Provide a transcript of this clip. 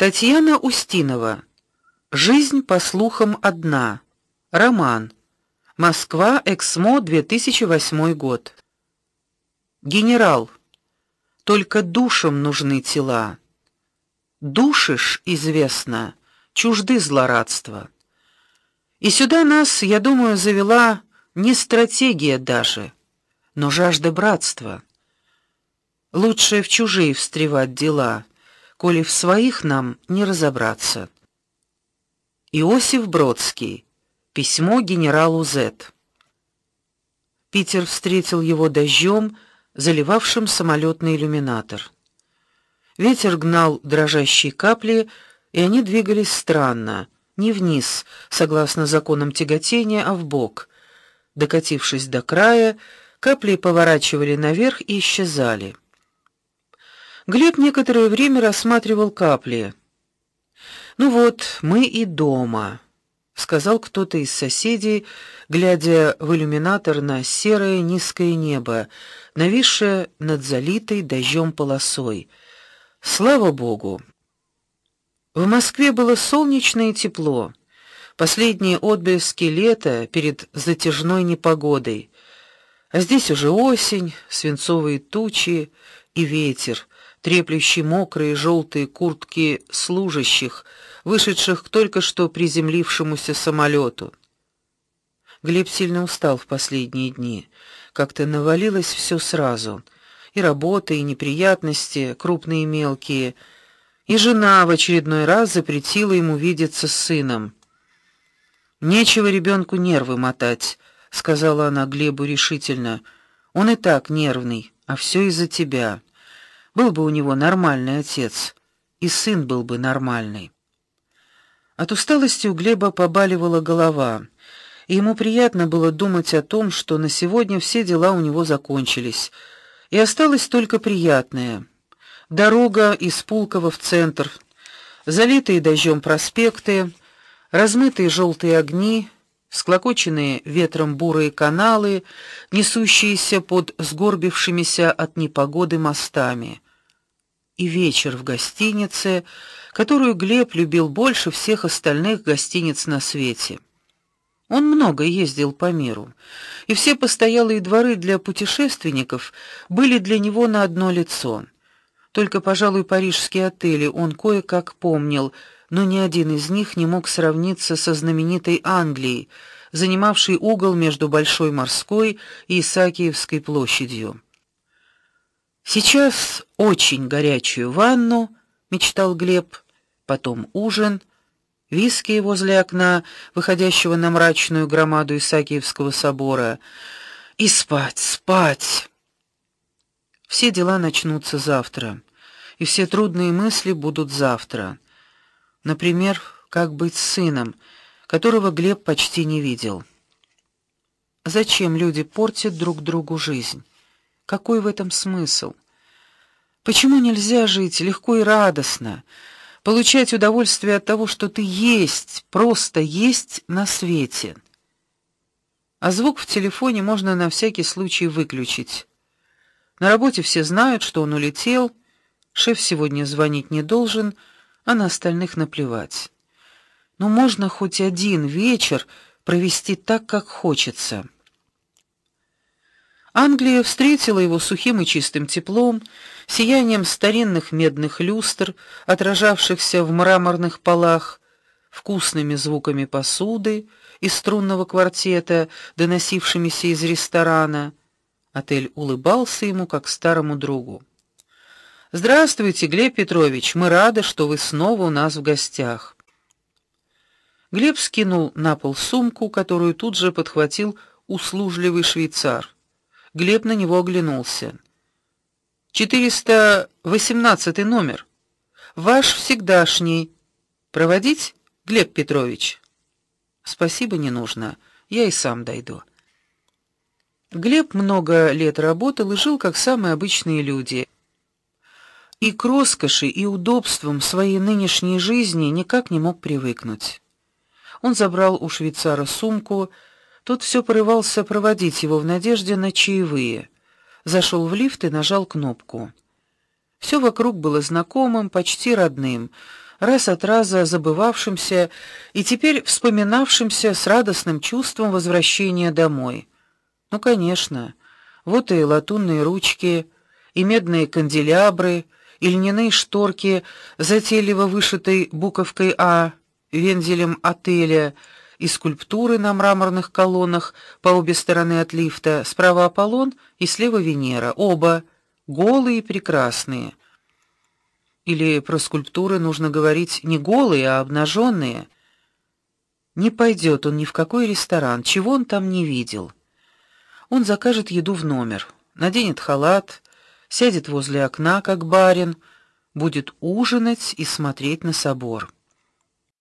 Татьяна Устинова. Жизнь по слухам одна. Роман. Москва, Эксмо, 2008 год. Генерал. Только душам нужны тела. Душишь, известно, чужды злорадства. И сюда нас, я думаю, завела не стратегия даже, но жажда братства. Лучше в чужие встревать дела коли в своих нам не разобраться. Иосиф Бродский. Письмо генералу З. Питер встретил его дождем, заливавшим самолетный иллюминатор. Ветер гнал дрожащие капли, и они двигались странно, не вниз, согласно законам тяготения, а вбок. Докатившись до края, капли поворачивали наверх и исчезали. Глеб некоторое время рассматривал капли. Ну вот, мы и дома, сказал кто-то из соседей, глядя в иллюминатор на серое низкое небо, нависшее над залитой дождем полосой. Слава богу. В Москве было солнечно и тепло. Последние отблески лета перед затяжной непогодой. А здесь уже осень, свинцовые тучи и ветер треплющий мокрые желтые куртки служащих, вышедших к только что приземлившемуся самолету. Глеб сильно устал в последние дни. Как-то навалилось все сразу: и работа, и неприятности, крупные и мелкие. И жена в очередной раз запретила ему видеться с сыном. Нечего ребенку нервы мотать, сказала она Глебу решительно. Он и так нервный, а все из-за тебя. Был бы у него нормальный отец, и сын был бы нормальный. От усталости у Глеба побаливала голова, и ему приятно было думать о том, что на сегодня все дела у него закончились, и осталось только приятное. Дорога из Пулково в центр, залитые дождем проспекты, размытые желтые огни, склокоченные ветром бурые каналы, несущиеся под сгорбившимися от непогоды мостами. И вечер в гостинице, которую Глеб любил больше всех остальных гостиниц на свете. Он много ездил по миру, и все постоялые дворы для путешественников были для него на одно лицо. Только, пожалуй, парижские отели он кое-как помнил но ни один из них не мог сравниться со знаменитой Англией, занимавшей угол между Большой морской и Исаакиевской площадью. Сейчас очень горячую ванну, мечтал Глеб, потом ужин, виски возле окна, выходящего на мрачную громаду Исаакиевского собора, и спать, спать. Все дела начнутся завтра, и все трудные мысли будут завтра. Например, как быть с сыном, которого Глеб почти не видел. Зачем люди портят друг другу жизнь? Какой в этом смысл? Почему нельзя жить легко и радостно, получать удовольствие от того, что ты есть, просто есть на свете? А звук в телефоне можно на всякий случай выключить. На работе все знают, что он улетел, шеф сегодня звонить не должен а на остальных наплевать. Но можно хоть один вечер провести так, как хочется. Англия встретила его сухим и чистым теплом, сиянием старинных медных люстр, отражавшихся в мраморных полах, вкусными звуками посуды из струнного квартета, доносившимися из ресторана. Отель улыбался ему как старому другу. Здравствуйте, Глеб Петрович. Мы рады, что вы снова у нас в гостях. Глеб скинул на пол сумку, которую тут же подхватил услужливый швейцар. Глеб на него оглянулся. 418 номер. Ваш всегдашний. Проводить, Глеб Петрович. Спасибо, не нужно. Я и сам дойду. Глеб много лет работал и жил как самые обычные люди и к роскоши и удобствам своей нынешней жизни никак не мог привыкнуть. Он забрал у швейцара сумку, тот все порывался проводить его в надежде на чаевые. Зашел в лифт и нажал кнопку. Все вокруг было знакомым, почти родным, раз от раза забывавшимся и теперь вспоминавшимся с радостным чувством возвращения домой. Ну, конечно. Вот и латунные ручки, и медные канделябры, и льняные шторки, затейливо вышитой буковкой А, вензелем отеля, и скульптуры на мраморных колоннах по обе стороны от лифта, справа Аполлон и слева Венера, оба голые и прекрасные. Или про скульптуры нужно говорить не голые, а обнаженные. Не пойдет он ни в какой ресторан, чего он там не видел. Он закажет еду в номер, наденет халат, сядет возле окна, как барин, будет ужинать и смотреть на собор.